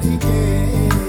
dedicate.